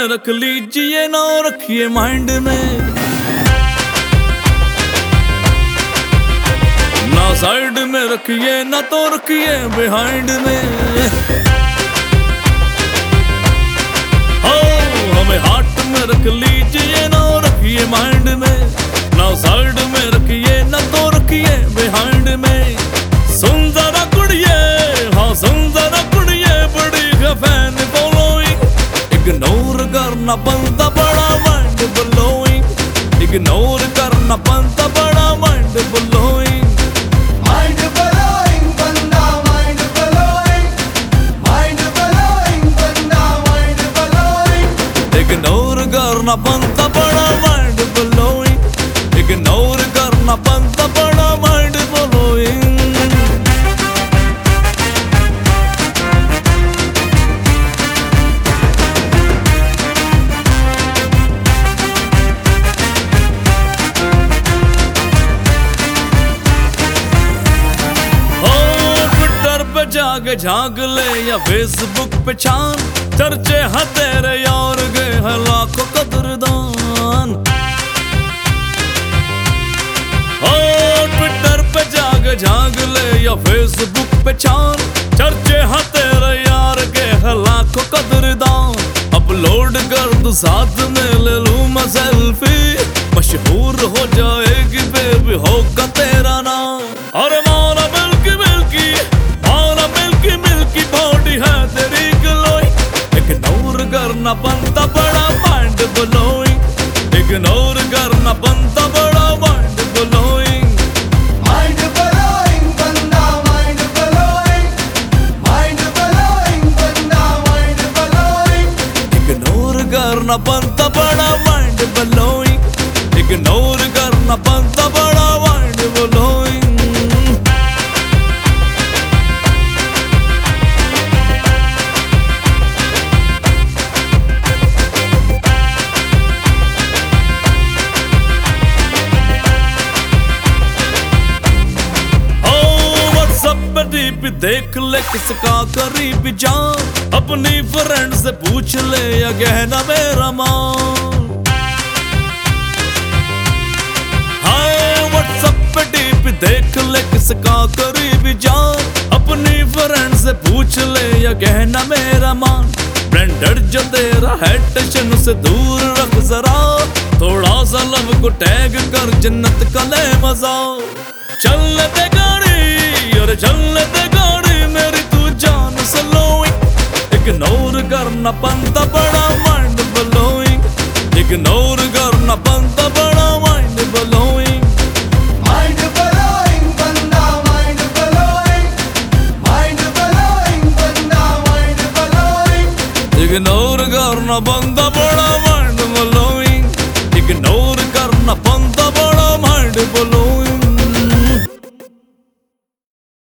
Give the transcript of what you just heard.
में रख लीजिए ना रखिए माइंड में। ना साइड में रखिए, ना तो रखिए बिहाइंड में। हार्ट में रख लीजिए ना रखिए माइंड में। ना साइड में रखिए, ना तो रखिए बिहाइंड में। करना बनता बड़ा माइंड ब्लोइंग इग्नोर करना बनता बड़ा mind blowing Mind blowing, banda, mind blowing. Mind blowing, banda, mind blowing. Ignore करना बनता बड़ा माइंड ब्लोइंग इग्नोर करना बनता बड़ा जाके झाँक ले या फेसबुक पे छान। चर्चे हैं तेरे यार के हैं लाखों कदरदान ट्विटर पे जाके झाँक ले या फेसबुक पे छान। चर्चे हैं तेरे यार के हैं लाखों कदरदान अपलोड कर दो साथ ਕਰਨਾ ਬੰਦਾ ਬੜਾ ਭੰਡ ਬਲੋਈ। ਇਗਨੋਰ ਕਰਨਾ ਬੰਦਾ ਬੜਾ ਭੰਡ ਬਲੋਈ। ਕਰਨਾ ਬੰਦਾ ਬੜਾ ਮਾਈਂਡ ਬਲੋਈ। ਇਗਨੋਰ ਕਰਨਾ ਬੰਦਾ डीपी देख ले किसका करीब जान। अपनी फ्रेंड से पूछ ले या गहना मेरा मान। हाय व्हाट्सएप पे डीपी देख ले किसका करीब जान। अपनी फ्रेंड से पूछ ले या गहना मेरा मान। ब्लेंडर जो तेरा है टेंशन से दूर रख जरा। थोड़ा सा लब को टैग कर जन्नत का ले मज़ा। चल दे गाड़ी और चल दे ਜਾਨ ਇੱਕ ਨੌਰ ਕਰਨਾ ਬੰਦਾ ਬੜਾ ਮੰਡ ਬਲੋਇੰਗ ਇਗਨੋਰ ਕਰਨਾ ਬੰਦਾ